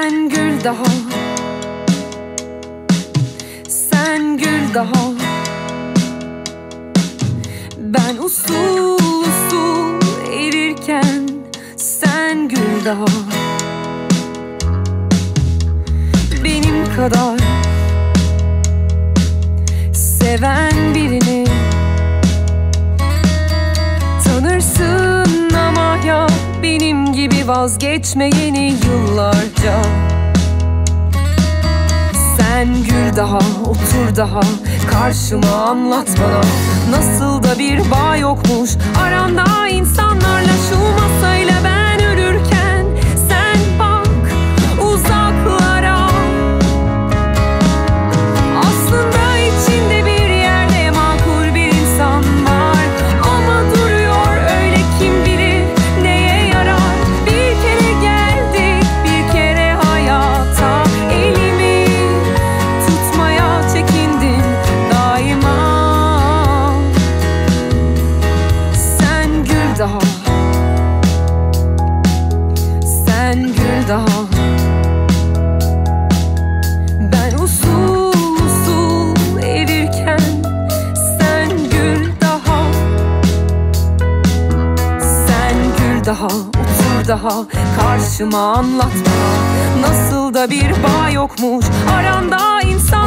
gül daha. Sen gül daha. Ben usul usul erirken Sen gül daha. Benim kadar Seven birini vazgeçmeyeni yıllarca. Sen gül daha, otur daha Karşıma anlat bana. Nasıl da bir bağ yokmuş Aranda daha. Ben usul usul erirken sen gül daha. Sen gül daha otur daha. Karşıma anlat bana Nasıl da bir bağ yokmuş. Aranda şu